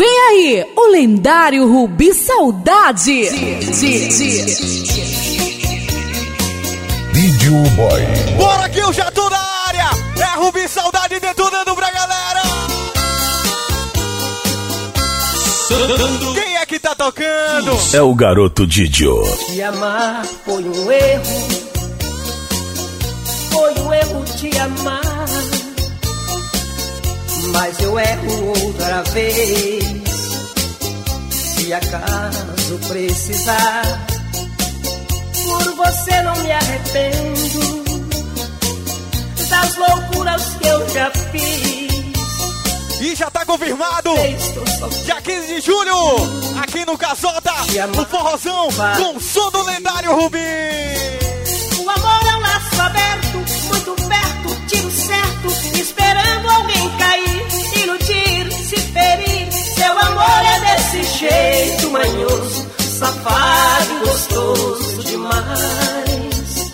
Vem aí, o lendário Rubi Saudade. Vídeo Boy. Bora que eu já tô na área. É Rubi Saudade detonando pra galera. Quem é que tá tocando? É o garoto Didio. Te amar foi um erro. Foi um erro te amar. Mas eu erro outra vez. Se acaso precisar, por você não me arrependo das loucuras que eu já fiz. E já tá confirmado. Dia 15 de julho, aqui no Casota, o forrozão com o som do lendário Rubi. Esperando alguém cair, iludir, se ferir. Seu amor é desse jeito manhoso, safado e gostoso demais.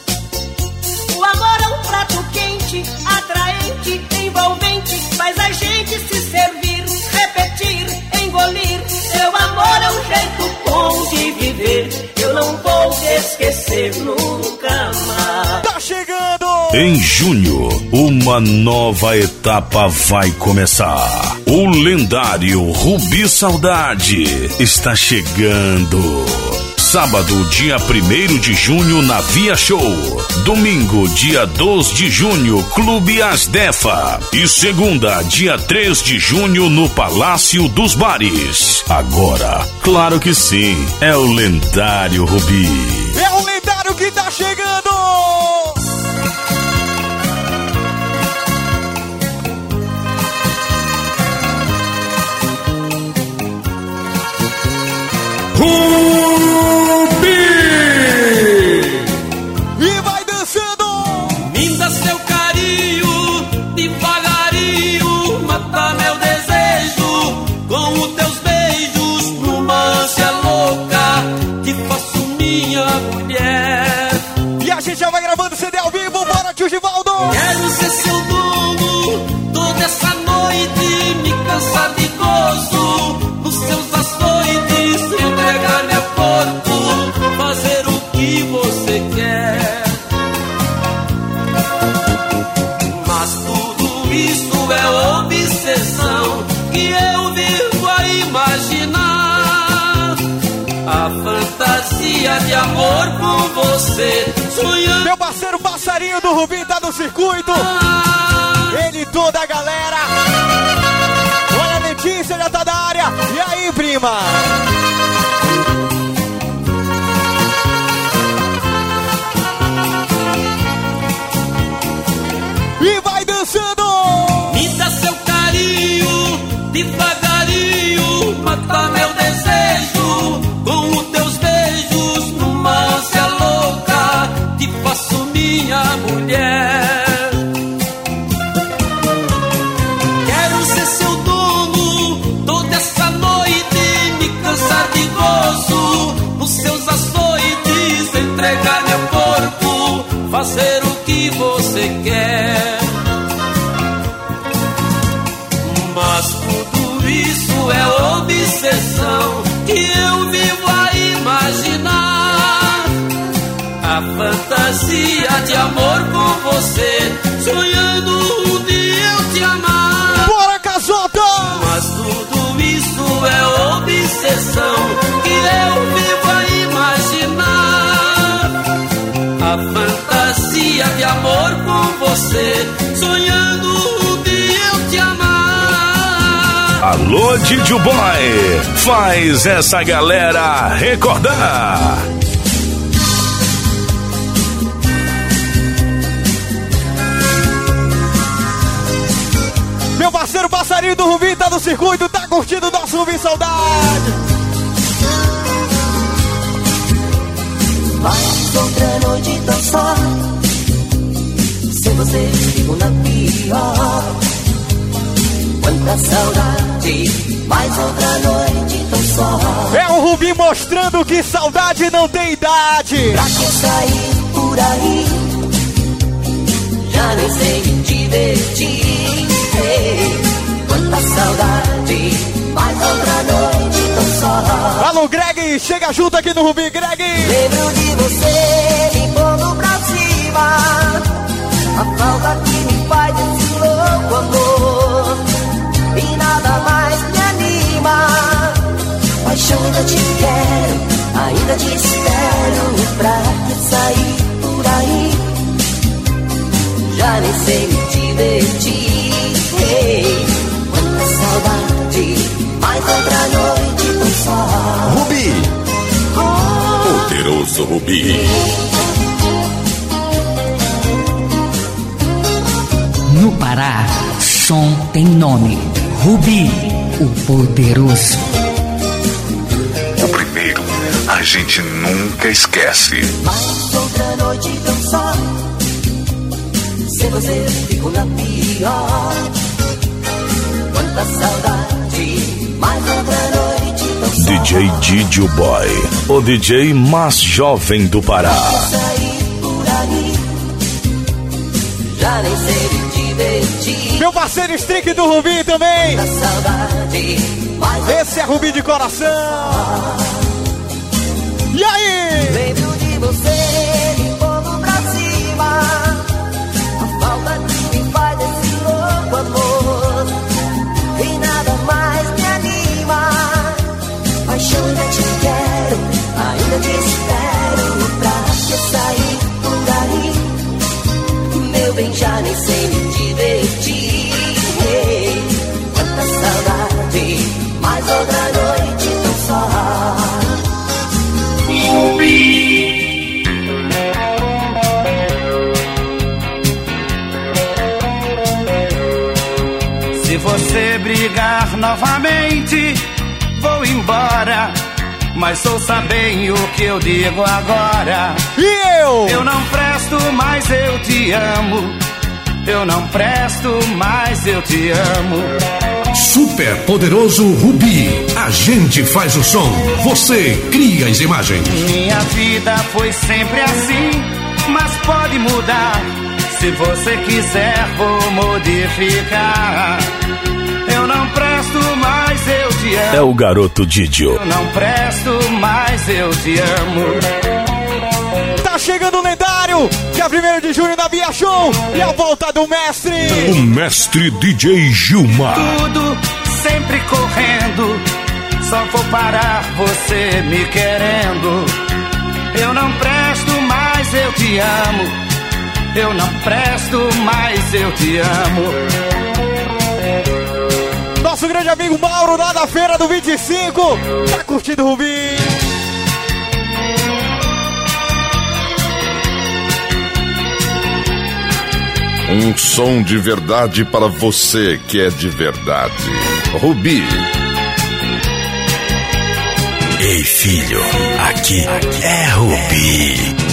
O amor é um prato quente, atraente, envolvente, faz a gente se servir, repetir, engolir. Seu amor é um jeito bom de viver, eu não vou te esquecer nunca mais. Tá chegando! Em junho, uma nova etapa vai começar. O lendário Rubi Saudade está chegando. Sábado, dia 1 de junho, na Via Show. Domingo, dia 2 de junho, Clube Asdefa. E segunda, dia 3 de junho, no Palácio dos Bares. Agora, claro que sim, é o lendário Rubi. É o lendário que tá chegando! E amor com você, sonhando. Meu parceiro passarinho do Rubim tá no circuito! Ele e toda a galera! Olha a Letícia já tá na área! E aí, prima? Fantasia de amor com você, sonhando um dia eu te amar. Bora, Casota! Mas tudo isso é obsessão que eu vivo a imaginar. A fantasia de amor com você, sonhando um dia eu te amar. Alô, Didio Boy, faz essa galera recordar. Passarinho do Rubim tá no circuito, tá curtindo o nosso Rubim Saudade! Mais outra noite tão só. Sem você fico na pior. Quanta saudade Mais outra noite tão só. É o Rubim mostrando que saudade não tem idade! Pra que sair por aí? Já nem sei me divertir. Ei, Quanta saudade Mais outra o Greg chega junto aqui no Rubi, Greg. Lembro de você me pondo pra cima. A falta que me faz esse louco amor. E nada mais me anima. Paixão ainda te quero, ainda te espero. Pra sair por aí? Já nem sei me divertir. Hey, saudade, mais outra noite tão só. Rubi. Poderoso Rubi. No Pará, som tem nome. Rubi, o poderoso. O primeiro, a gente nunca esquece. Mais outra noite tão só Sem você fico na pior Quanta saudade Mais outra noite DJ Didio Boy, o DJ mais jovem do Pará. Já nem sei me divertir Meu parceiro Strick do Rubi também. Saudade Mais Esse é Rubi de coração. E aí? Lembro de você brigar novamente, vou embora. Mas ouça bem o que eu digo agora. E eu? Eu não presto, mas eu te amo. Eu não presto, mas eu te amo. Super poderoso Rubi. A gente faz o som, você cria as imagens. Minha vida foi sempre assim, mas pode mudar. Se você quiser, vou modificar. Eu não presto, mas eu te amo. É o garoto Didio. Eu não presto, mas eu te amo. Tá chegando o lendário, dia 1 de junho da Via Show e a volta do mestre. O mestre DJ Gilmar. Tudo sempre correndo. Só vou parar você me querendo. Eu não presto, mas eu te amo. Eu não presto, mas eu te amo. Nosso grande amigo Mauro lá da feira do 25. Tá curtindo o Rubi? Um som de verdade para você que é de verdade. Rubi, Ei, filho, aqui é Rubi.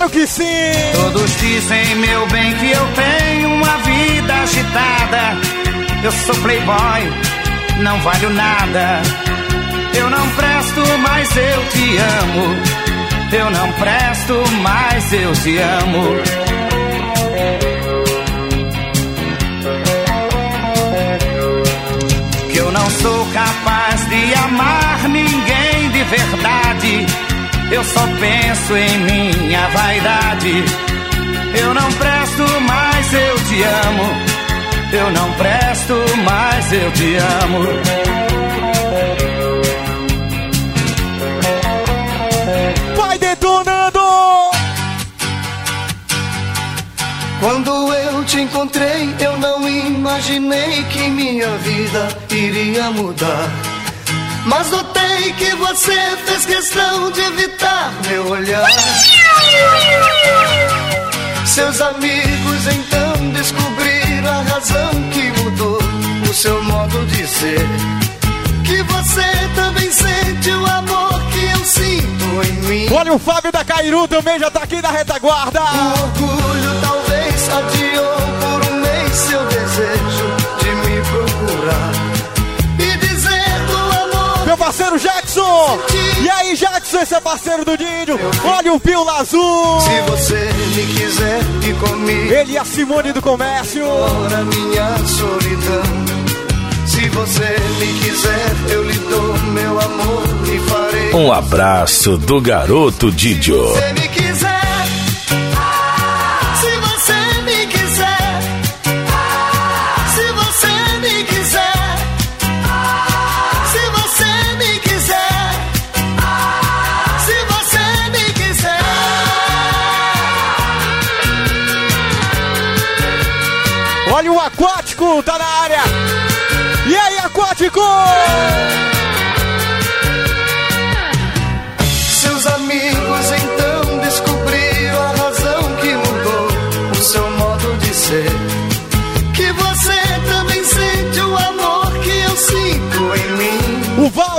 Claro que sim! Todos dizem, meu bem, que eu tenho uma vida agitada. Eu sou playboy, não valho nada. Eu não presto, mas eu te amo. Eu não presto, mas eu te amo. Que eu não sou capaz de amar ninguém de verdade. Eu só penso em minha vaidade. Eu não presto, mas eu te amo. Eu não presto, mas eu te amo. Vai detonando! Quando eu te encontrei, eu não imaginei que minha vida iria mudar. Mas notei que você fez questão de evitar meu olhar. Seus amigos então descobriram a razão que mudou o seu modo de ser. Que você também sente o amor que eu sinto em mim. Olha o Fábio da Cairu também já tá aqui na retaguarda. O orgulho talvez adiou por um mês seu parceiro Jackson! E aí, Jackson, esse é parceiro do Dinho. Olha o Pila Azul! Se você me quiser e comigo, Ele e a Simone do Comércio. ora minha solidão. Se você me quiser, eu lhe dou Um abraço do garoto Didio.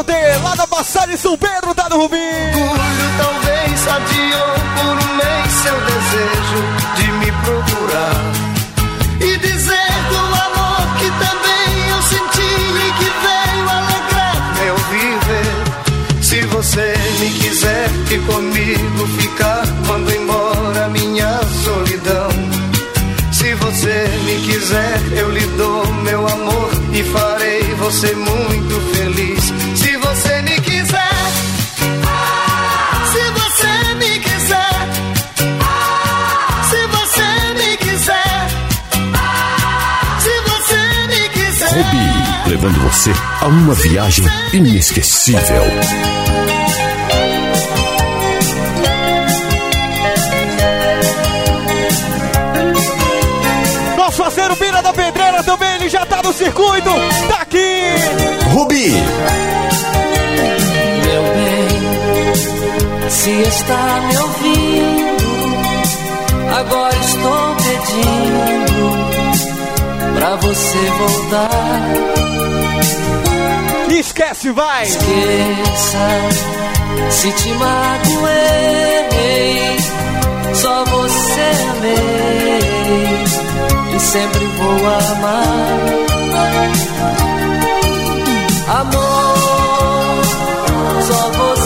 Valder, lá da passagem São Pedro, tá no Rubim. Orgulho talvez adiou por um mês seu desejo de me procurar. E dizer do amor que também eu senti e que veio alegrar meu viver. Se você me quiser e comigo ficar, mando embora minha solidão. Se você me quiser, eu lhe dou meu amor e farei você muito feliz. Levando você a uma viagem inesquecível. Nosso parceiro Bira da Pedreira também, ele já tá no circuito. Tá aqui. Rubi, Meu bem, se está me ouvindo, agora estou pedindo pra você voltar. Esquece, vai. Esqueça se te magoei, só você amei e sempre vou amar. Amor, só você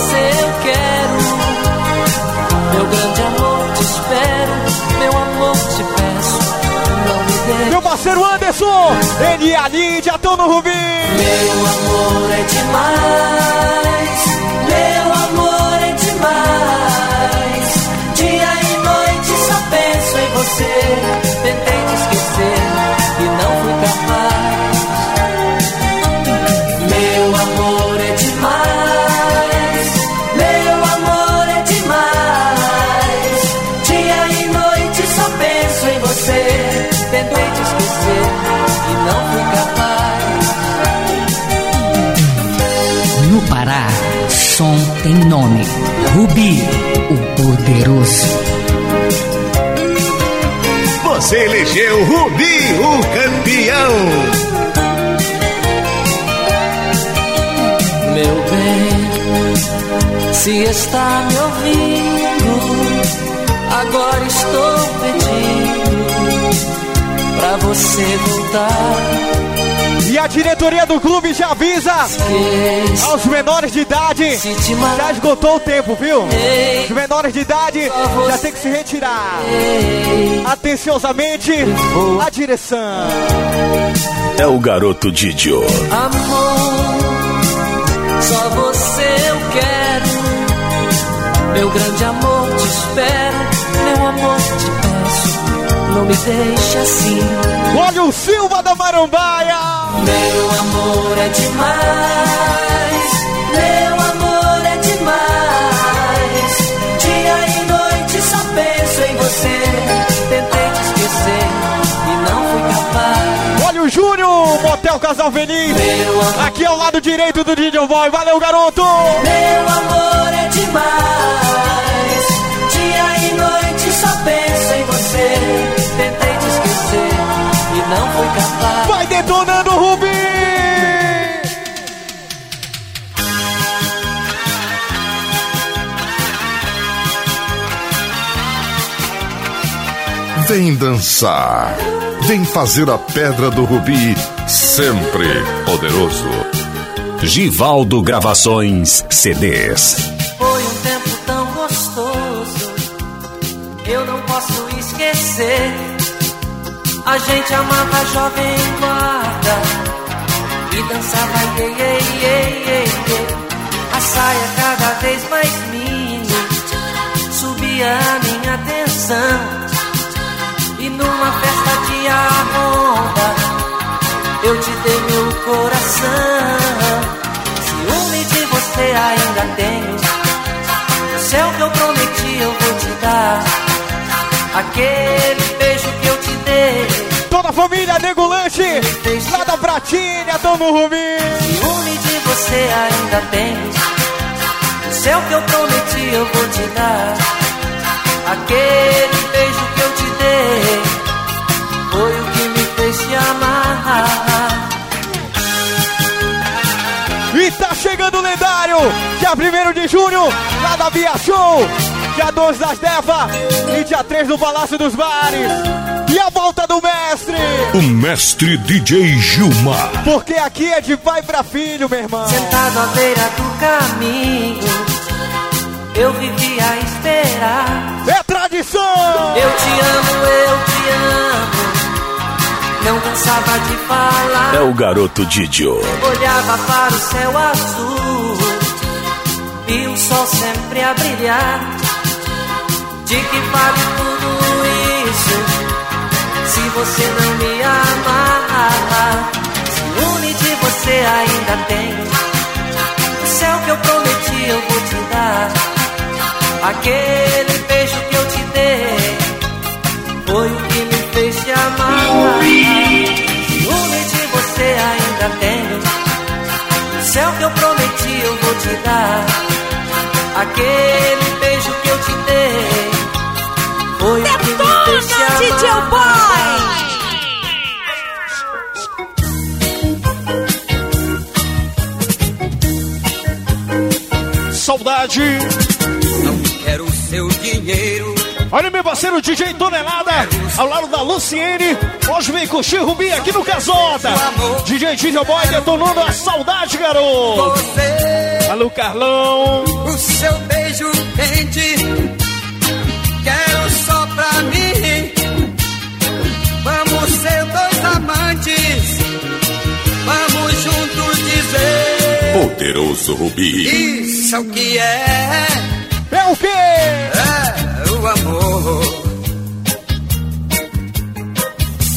parceiro Anderson, ele e a Lídia estão no Rubim. Meu amor é demais. Rubi, o poderoso. Você elegeu Rubi, o campeão. Meu bem, se está me ouvindo, agora estou pedindo pra você voltar. E a diretoria do clube já avisa aos menores de idade. Já esgotou o tempo, viu? Os menores de idade já tem que se retirar. Atenciosamente, a direção. É o garoto Didio. amor. Só você eu quero, meu grande amor, te espero, não me deixe assim. Olha o Silva da Marambaia. Meu amor é demais, meu amor é demais. Dia e noite só penso em você. Tentei te esquecer e não fui capaz. Olha o Júnior, Motel Casal Feliz. Aqui ao lado direito do DJ Boy. Valeu, garoto. meu amor é demais. Detonando o Rubi. Vem dançar. Vem fazer a pedra do rubi sempre poderoso. Givaldo Gravações CDs. Foi um tempo tão gostoso, eu não posso esquecer. A gente amava a jovem guarda e dançava iê, iê, iê, iê. A saia cada vez mais minho subia a minha atenção. E numa festa de arronda eu te dei meu coração. Ciúme de você ainda tenho. O céu que eu prometi eu vou te dar. Aquele família Nego Lanche, lá da Pratinha, tamo Rubim. Ciúme de você ainda tenho. O céu que eu prometi eu vou te dar. Aquele beijo que eu te dei foi o que me fez te amar. E tá chegando o lendário, dia 1 de junho, lá da Via Show. Dia 12 das Deva e dia 3 no Palácio dos Bares. E a volta do mestre. O mestre DJ Gilmar. Porque aqui é de pai pra filho, meu irmão. Sentado à beira do caminho, eu vivia a esperar. É tradição! Eu te amo, eu te amo. Não cansava de falar. É o garoto Didio. Olhava para o céu azul e o sol sempre a brilhar. De que vale tudo você não me amar? Ciúme de você ainda tenho. O céu que eu prometi eu vou te dar. Aquele beijo que eu te dei foi o que me fez te amar. Ciúme de você ainda tenho. O céu que eu prometi eu vou te dar. Aquele Saudade. Não quero seu dinheiro. Olha meu parceiro DJ Tonelada, ao lado da Luciene. Hoje vem curtir Rubi aqui no Casota. DJ DJ Boy detonando a saudade, garoto. Você, Alô, Carlão. o seu beijo quente. Poderoso Rubi. Isso é o que é. É o quê? É o amor.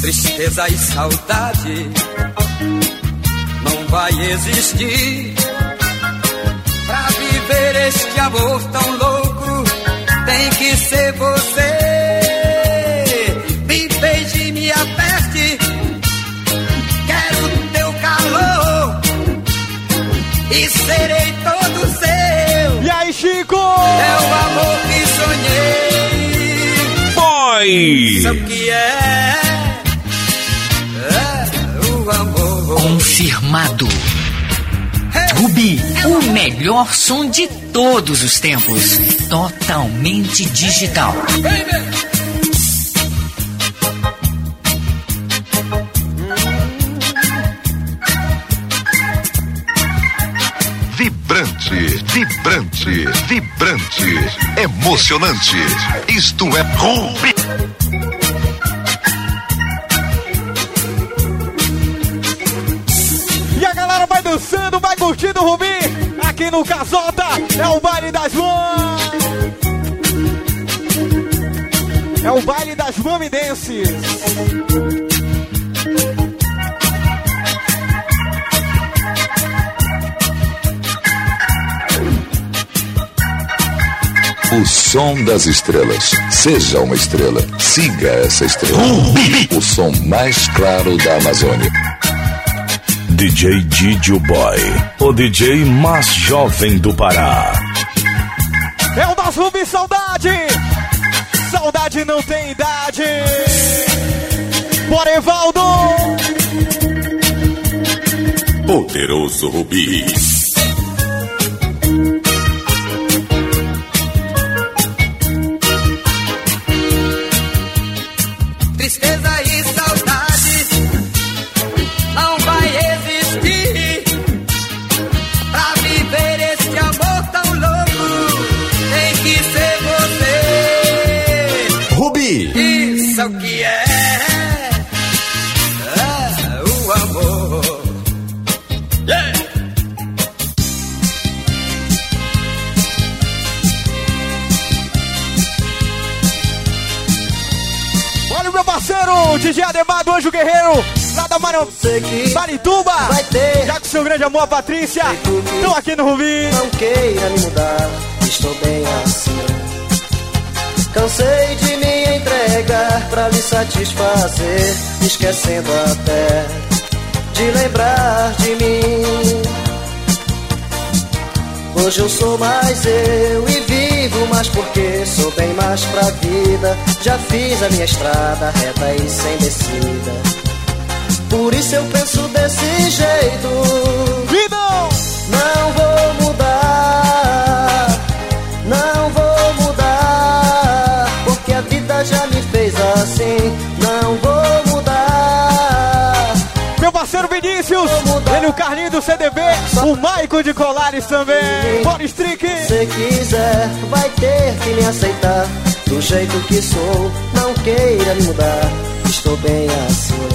Tristeza e saudade não vai existir. Pra viver este amor tão louco, tem que ser você. Serei todo seu. E aí, Chico? É o amor que sonhei. Boy. Isso que é. É o amor. Confirmado. Rubi, o melhor som de todos os tempos. Totalmente digital. Vibrante, vibrante, vibrante, emocionante. Isto é Rubi. E a galera vai dançando, vai curtindo o Rubi. Aqui no Casota é o baile das mães. É o baile das mamidenses. O som das estrelas. Seja uma estrela. Siga essa estrela. O som mais claro da Amazônia. DJ Didio Boy. O DJ mais jovem do Pará. É o das Rubi Saudade. Saudade não tem idade. Bora, Evaldo. Poderoso Rubi. O DJ Ademar do Anjo Guerreiro, lá da Mar... Marituba. Vai ter. Já com seu grande amor, a Patrícia. Estão aqui no Rubi. Não queira me mudar, estou bem assim. Cansei de me entregar pra lhe satisfazer, esquecendo até de lembrar de mim. Hoje eu sou mais eu e vivo mais porque sou bem mais pra vida. Já fiz a minha estrada reta e sem descida. Por isso eu penso desse jeito. Vida! Não vou o Carlinho do CDB, o Maico de Colares também. Boris Trick. Se quiser, vai ter que me aceitar do jeito que sou. Não queira me mudar, estou bem assim.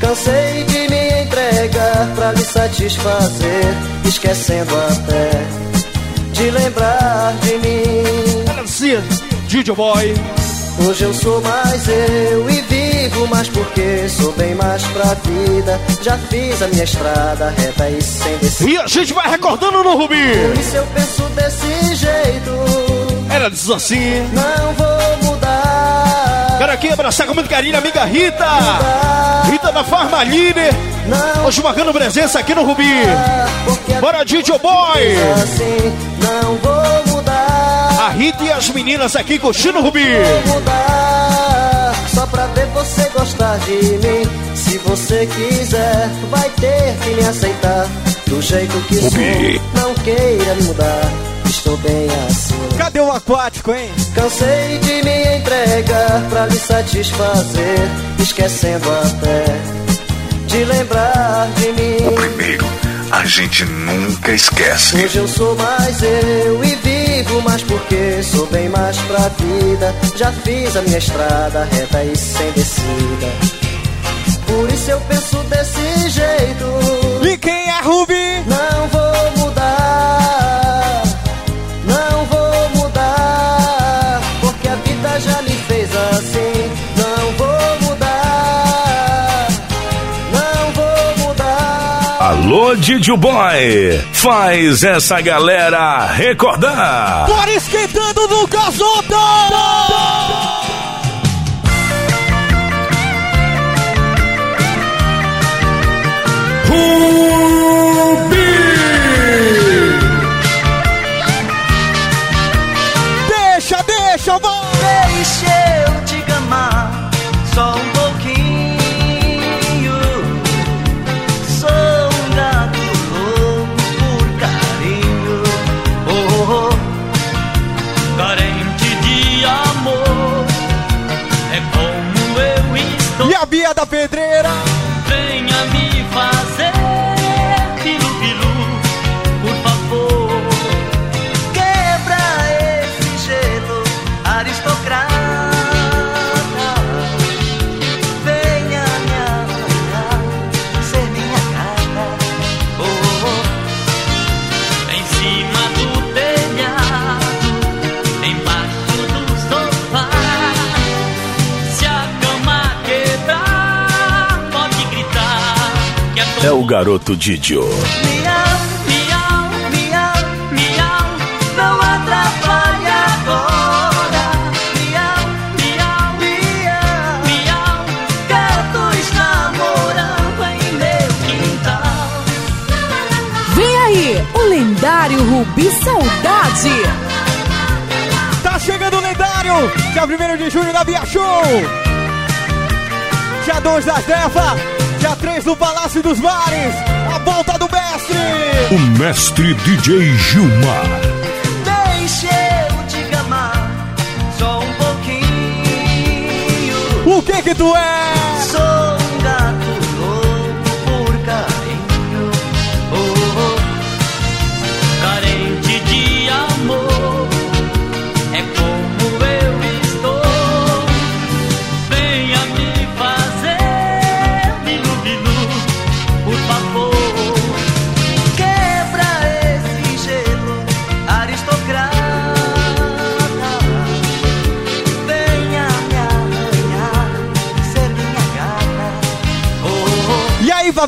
Cansei de me entregar pra lhe satisfazer, esquecendo até de lembrar de mim. Melancia, DJ Boy. Hoje eu sou mais eu e vivo mais porque sou bem mais pra vida. Já fiz a minha estrada reta e sem descer. E a gente vai recordando no Rubi. Por isso eu penso desse jeito. Ela diz assim. Não vou mudar. Quero aqui abraçar com muito carinho a amiga Rita. Rita da Farmaline. Hoje marcando presença aqui no Rubi. Bora, DJ Boy. Assim, não vou Rita e as meninas aqui curtindo o Rubi. Vou mudar. Só pra ver você gostar de mim. Se você quiser, vai ter que me aceitar. Do jeito que Rubi. sou. Não queira me mudar. Estou bem assim. Cadê o aquático, hein? Cansei de me entregar pra lhe satisfazer, esquecendo até de lembrar de mim. Primeiro, a gente nunca esquece. Hoje eu sou mais eu e vivo mais porque sou bem mais pra vida. Já fiz a minha estrada reta e sem descida. Por isso eu penso desse jeito. E quem é Rubi? Não vou Alô, DJ Boy, faz essa galera recordar. Bora esquentando no gasoto! Deixa, deixa, vai! Deixa É o garoto Didio. Miau, miau, miau, miau, não atrapalhe agora. Miau, miau, miau, miau, gatos namorando em meu quintal. Vem aí, o lendário Rubi Saudade. Tá chegando o lendário! Dia 1 de junho na Via Show! Dia 2 das Deva! Dia 3 no Palácio dos Bares! A volta do mestre! O mestre DJ Gilmar. Deixa eu te gamar só um pouquinho. O que que tu é?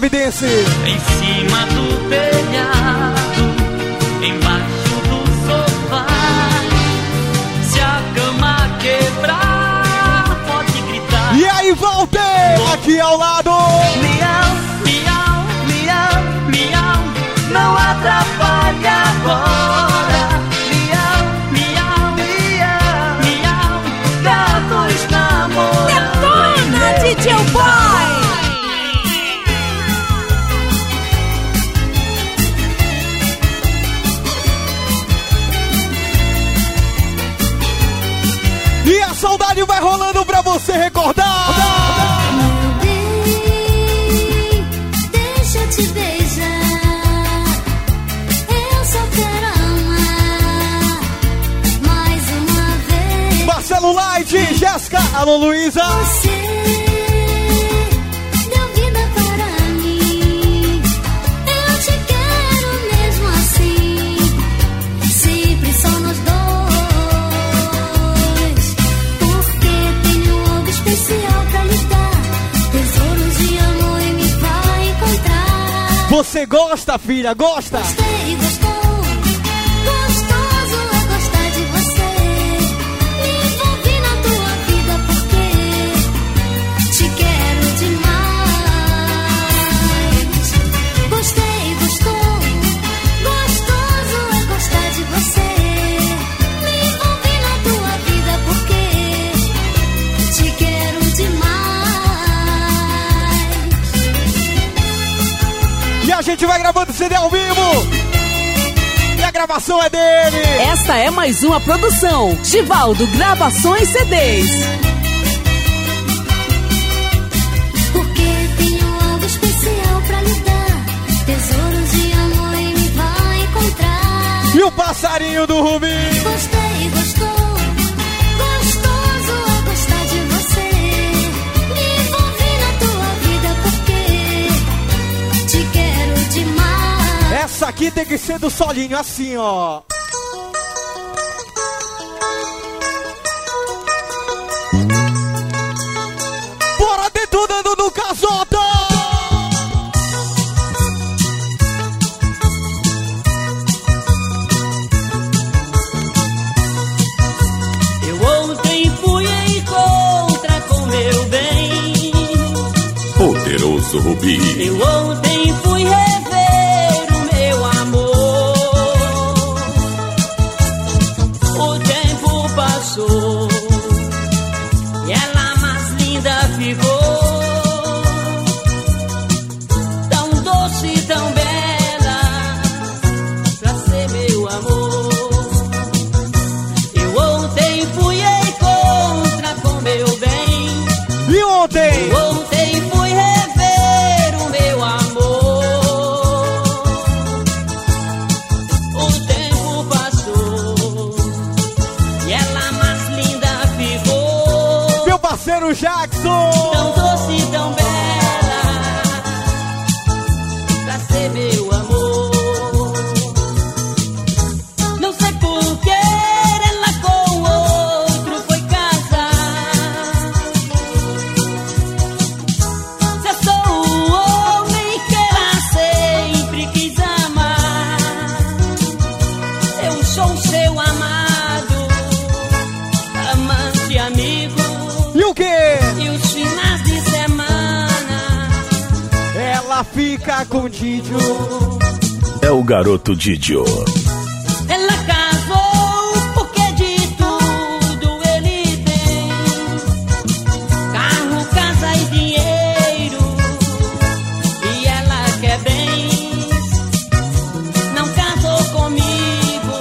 Maranhense. Em cima do telhado, embaixo do sofá. Se a cama quebrar, pode gritar. E aí, Walter, aqui ao lado. Miau, Miau, miau, miau, não atrapalhe agora. Vai encontrar. Você gosta, filha? Gosta? Gostei, gostou. Gente vai gravando CD ao vivo. E a gravação é dele. Esta é mais uma produção. Givaldo Gravações CDs. Porque tenho algo especial pra lhe dar. Tesouros de amor e me vai encontrar. E o passarinho do Rubim. Aqui tem que ser do solinho, assim, ó. Bora detonando no casota! Eu ontem fui em contra com meu bem. Poderoso Rubi. Eu ontem fui rever garoto Didio. ela casou porque de tudo ele tem carro, casa e dinheiro. E ela quer bens, não casou comigo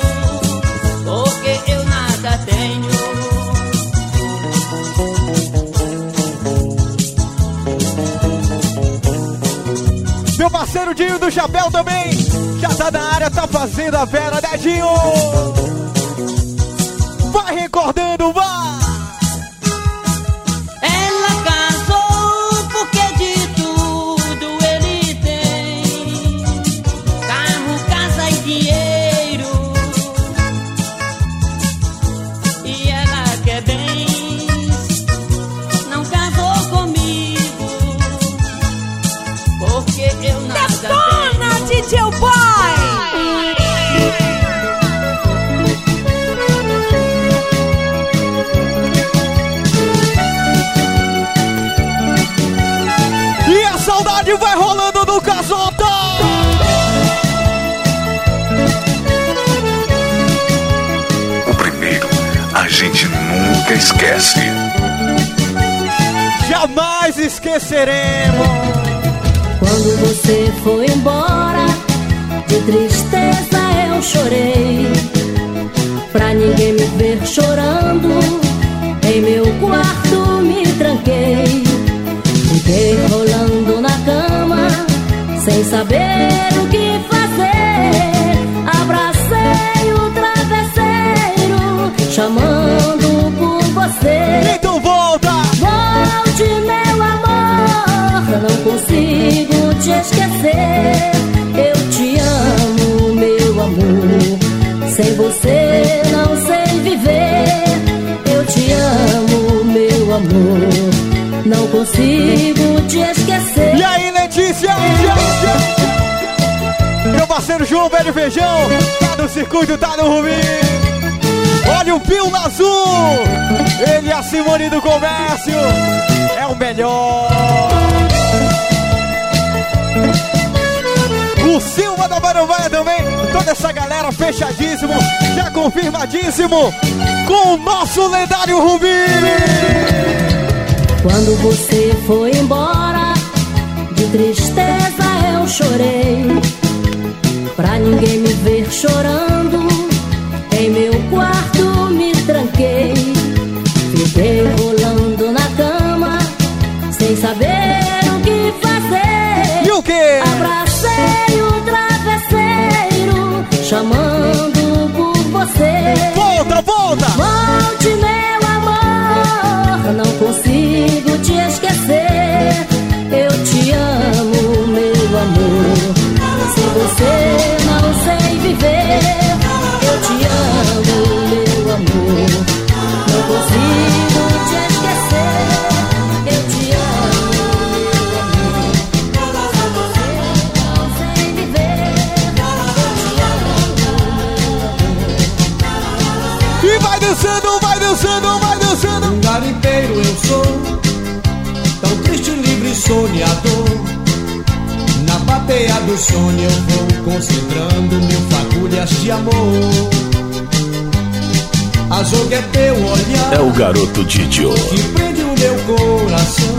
porque eu nada tenho. Meu parceiro Dinho do Chapéu também. Área, tá fazendo a vera, Dedinho. Vai recordando, vai. Esqueceremos. Quando você foi embora, de tristeza eu chorei. Pra ninguém me ver chorando, em meu quarto me tranquei. Fiquei rolando na cama, sem saber o que fazer. Abracei o travesseiro, chamando por você. Não consigo te esquecer. Eu te amo, meu amor. Sem você não sei viver. Eu te amo, meu amor. Não consigo te esquecer. E aí, Letícia? Meu parceiro João Velho Feijão, tá no circuito, tá no Rubi. Olha o Pio Azul, ele e a Simone do Comércio, é o melhor. O Silva da Barambaia também, toda essa galera fechadíssimo, já confirmadíssimo, com o nosso lendário Rubi. Quando você foi embora, de tristeza eu chorei. Pra ninguém me ver chorando, em meu quarto me tranquei. Fiquei rolando na cama, sem saber o que fazer. E o quê? Abracei chamando por você. Volta, volta! Volte, garoto Didio. que prende o meu coração.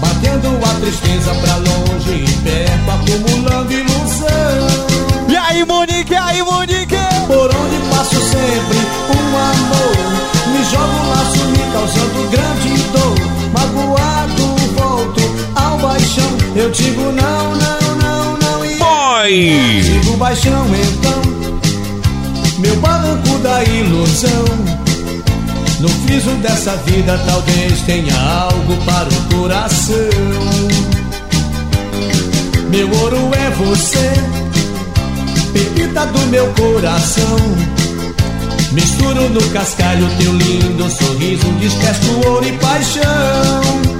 Batendo a tristeza pra longe e perto, acumulando ilusão. E aí, Monique, e aí, Monique? Por onde passo sempre um amor Me jogo um laço me causando grande dor Magoado volto ao baixão Eu digo não, não, não, não e Boy! Digo baixão então Meu barranco da ilusão No friso dessa vida talvez tenha algo para o coração Meu ouro é você Pepita do meu coração Misturo no cascalho teu lindo sorriso Despesto ouro e paixão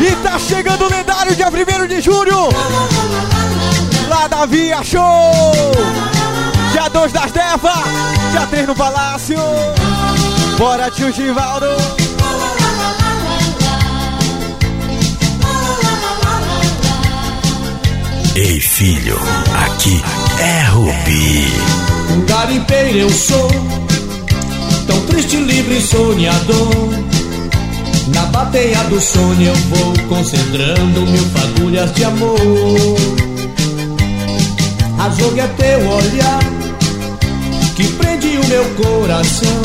E tá chegando o lendário dia 1 de julho. Lá da Via Show. 2 das Deva. Dia 3 no Palácio. Bora, tio Givaldo. Ei, filho, aqui é Rubi. Um garimpeiro eu sou Tão triste, livre e sonhador Na bateia do sonho eu vou concentrando mil fagulhas de amor Azul é teu olhar Que prende o meu coração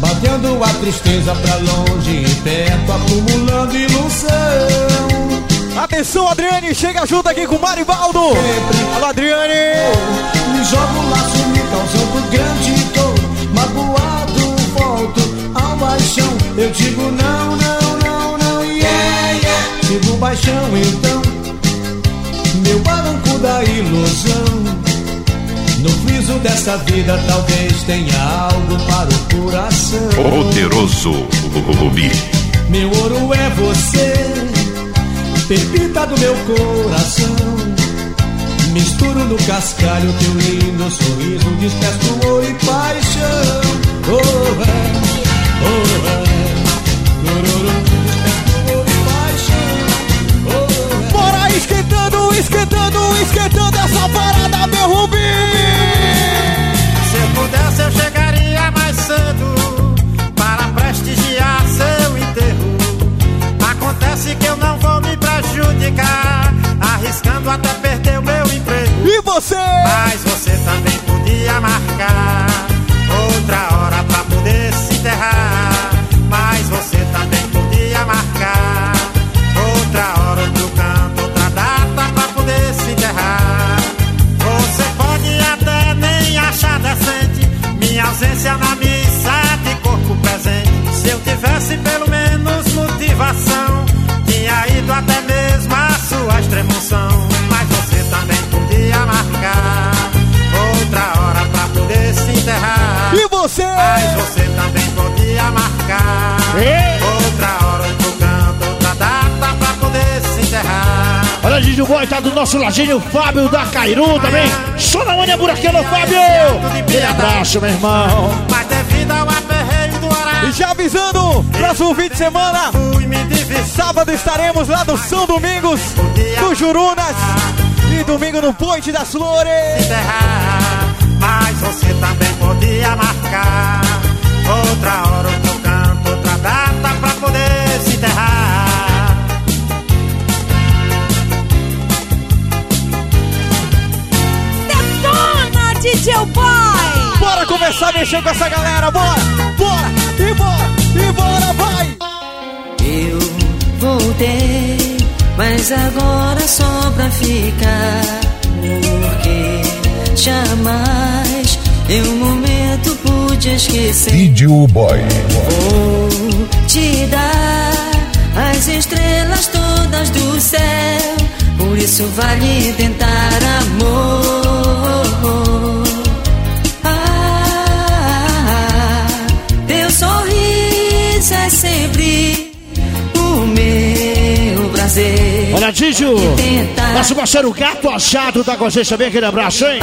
Batendo a tristeza pra longe e perto Acumulando ilusão Atenção, Adriane. Chega junto aqui com o Marivaldo. Alô, Adriane. Me jogo laço me causando grande dor Magoado volto ao baixão Eu digo não, não, não, não yeah, yeah. Digo baixão então Meu barranco da ilusão No friso dessa vida talvez tenha algo para o coração. Poderoso Rubi. Meu ouro é você Pepita do meu coração. Misturo no cascalho teu lindo sorriso Despesto ouro e paixão nosso ladinho, Fábio da Cairu também. Só na manhã buraqueiro, Fábio! Aquele abraço, meu irmão. Mas devido ao aperreio do horário. E já avisando, próximo fim de semana, sábado estaremos lá no São Domingos, no Jurunas, e domingo no Ponte das Flores. Mas você também podia marcar outra hora, mexer com essa galera, bora, bora, e bora, e bora, vai! Eu voltei, mas agora só pra ficar. Porque jamais em um momento pude esquecer. Vídeo Boy. Vou te dar as estrelas todas do céu. Por isso vale tentar amor. Sempre o meu prazer. Olha, Didi, tentar. nosso parceiro Gato Achado tá com vocês também, aquele abraço, hein?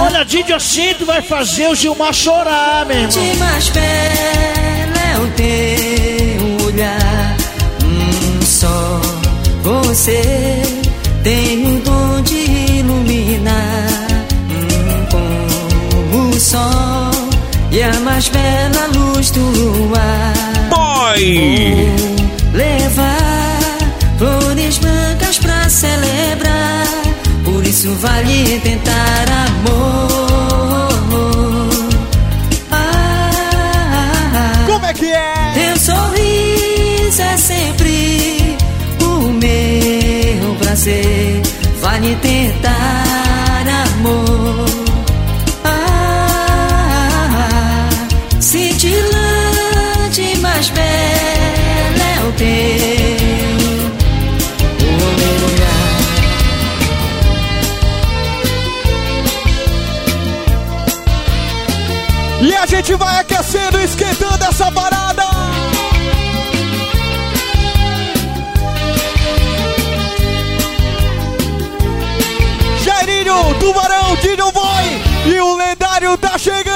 Olha, Didi, assim tu vai fazer o Gilmar chorar, meu irmão. De mais bela é o teu olhar. Hum, só você e a mais bela luz do luar. Boy! Levar flores brancas pra celebrar. Por isso vale tentar amor. Ah, Como é que é? teu sorriso é sempre o meu prazer. Vale tentar vai aquecendo, esquentando essa parada. Jairinho, Tubarão, Dino Boy e o lendário tá chegando.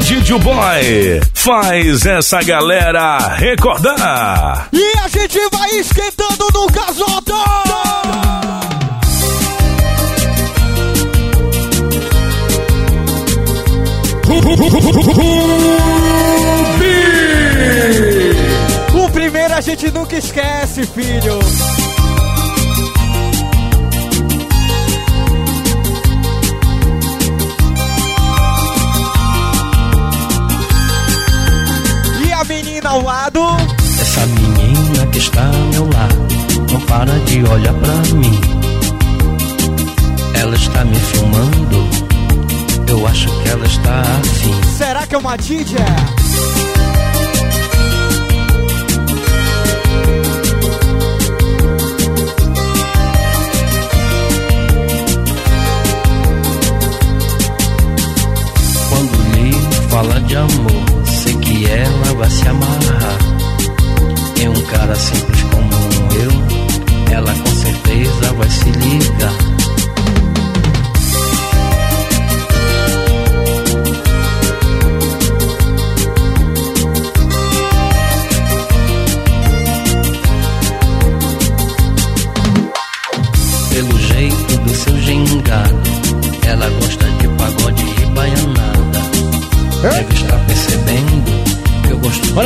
Didi Boy! Faz essa galera recordar! E a gente vai esquentando no casota. O primeiro a gente nunca esquece, filho. salvado. Essa menina que está ao lado não para de olhar pra mim. Ela está me filmando, eu acho que ela está afim. Será que é uma DJ? Quando lhe fala de amor ela vai se amarrar. Em um cara simples como eu, ela com certeza vai se ligar.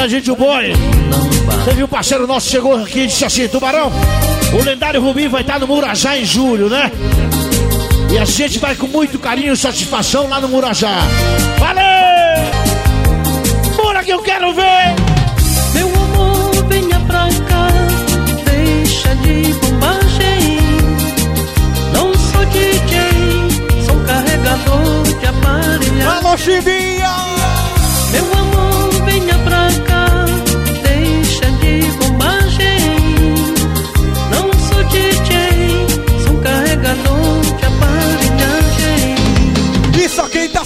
Olha, gente, o boy. Teve um parceiro nosso chegou aqui e disse assim: Tubarão, o lendário Rubim vai estar no Murajá em julho, né? E a gente vai com muito carinho e satisfação lá no Murajá. Valeu! Bora que eu quero ver! Meu amor, venha pra cá, deixa de bombagem. Não sou DJ, sou carregador de aparelhagem. Alô, Chivinha!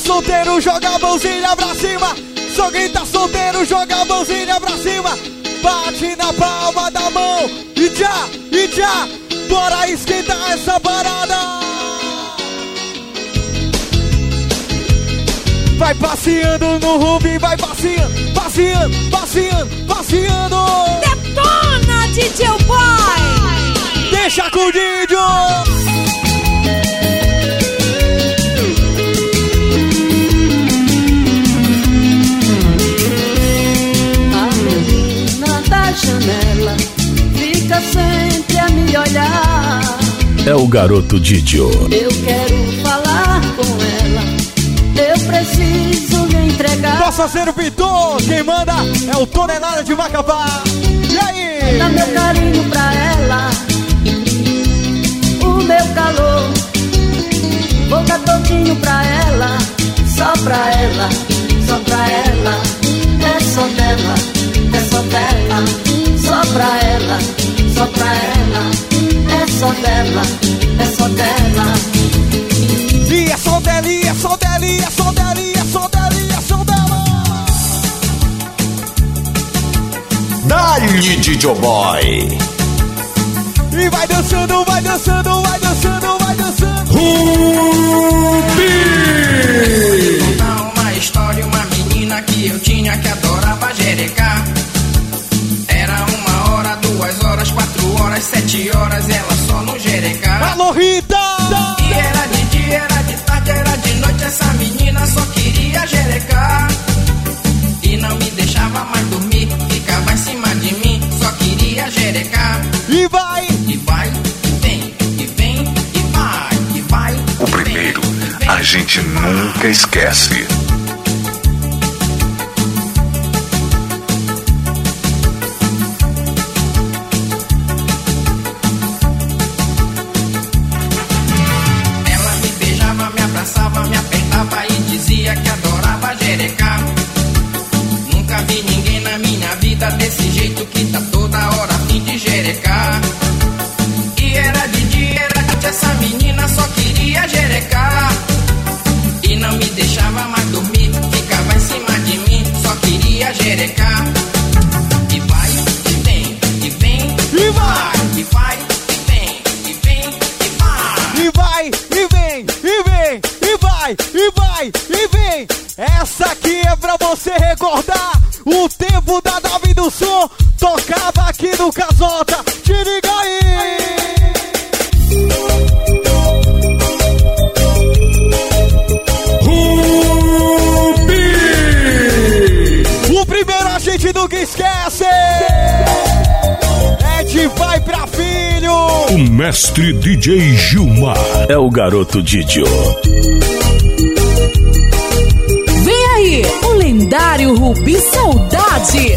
Solteiro joga a mãozinha pra cima. Só quem tá solteiro joga a mãozinha pra cima. Bate na palma da mão. E já, e já. Bora esquentar essa parada. Vai passeando no Rubi, vai passeando, passeando, passeando, passeando. Detona, DJ Boy! Deixa com o Didio. Janela fica sempre a me olhar. É o garoto Didio. Eu quero falar com ela. Eu preciso lhe entregar. Nosso ser o pintor, quem manda é o Tonelada de Macapá. E aí? Dá meu carinho pra ela. O meu calor. Vou dar todinho pra ela. Só pra ela. Só pra ela. É só dela. É só dela. Só pra ela. Só pra ela. É só dela. É só dela. E é só dela, e é só dela, e é só dela, e é só dela, e é só dela. Dali, Didio Boy. E vai dançando, vai dançando, vai dançando, vai dançando. Vou contar uma história, uma menina que eu tinha que adorava jerecar. Duas horas, quatro horas, sete horas, ela só no jerecar. Alô, Rita! E era de dia, era de tarde, era de noite, essa menina só queria jerecar. E não me deixava mais dormir, ficava em cima de mim, só queria jerecar. E vai! E vai, e vem, e vem, e vai, e vai. O primeiro, a gente nunca esquece. mestre DJ Gilmar é o garoto Didio. Vem aí, o lendário Rubi Saudade.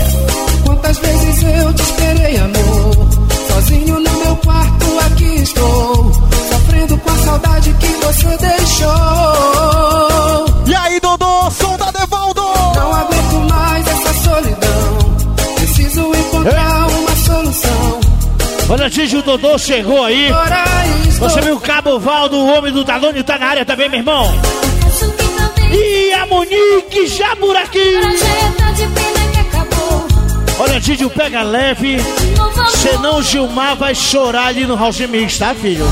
Quantas vezes eu te esperei, amor? Sozinho no meu quarto aqui estou, sofrendo com a saudade que você deixou. Olha, Gigi, o Dodô chegou aí. Você viu o Cabo Valdo, o homem do Danone, tá na área também, meu irmão. E a Monique já por aqui. Olha, Didi, pega leve. Senão o Gilmar vai chorar ali no House Mix, tá, filho?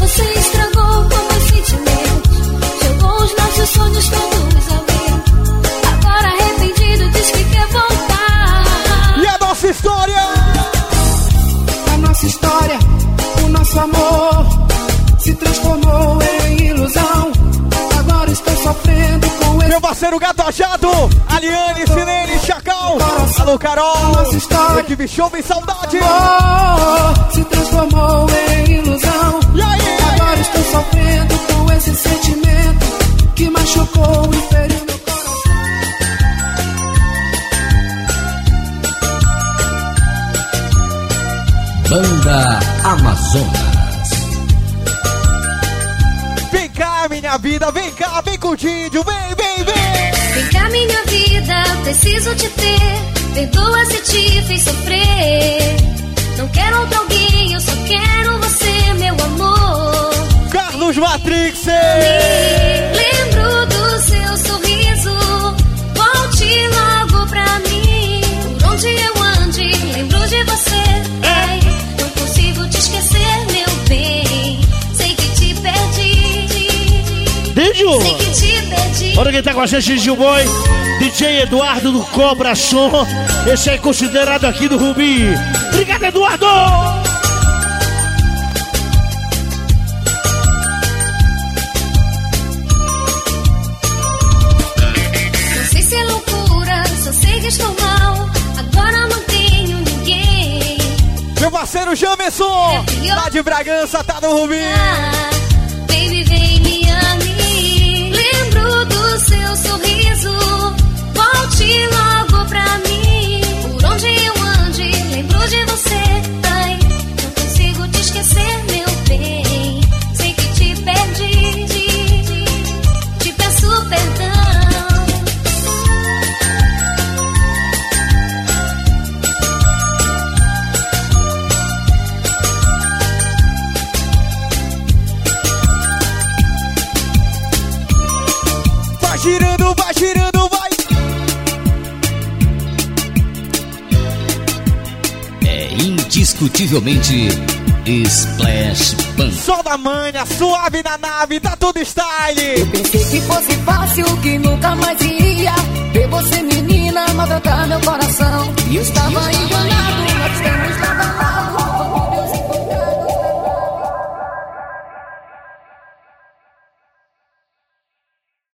Você estragou com meus sentimentos. Jogou os nossos sonhos todos vento. Agora arrependido diz que quer voltar. E a nossa história? Nossa história, o nosso amor se transformou em ilusão. Agora estou sofrendo com esse Meu parceiro Gato Achado, Aliane, Silene, Chacal, alô Carol, Nossa história. equipe show vem saudade. amor se transformou em ilusão. E aí, e aí? Agora estou sofrendo com esse sentimento que machucou e feriu meu Banda Amazonas. Vem cá, minha vida, vem cá, vem com o Didio, vem, vem, vem. Vem cá, minha vida, preciso te ter. Perdoa se te fiz sofrer. Não quero outro alguém, eu só quero você, meu amor. Carlos Matrix, Lembro do seu sorriso. Volte logo pra mim. Por onde eu ande, lembro de você. Não consigo te esquecer, meu bem. Sei que te perdi. Didio! Sei que te perdi. Olha quem tá com a gente, Gil Boy. DJ Eduardo do Cobra Som. Esse é considerado aqui do Rubi. Obrigado, Eduardo! Parceiro Jamerson, lá de Bragança, tá no Rubi. Ah, Baby, vem me ame. Lembro do seu sorriso. Volte logo pra mim. indiscutivelmente Splash Pan. Sol da manha, suave na nave, tá tudo style. Eu pensei que fosse fácil, que nunca mais iria. Ver você, menina, maltratar meu coração. E eu estava enganado, nós temos lado a lado.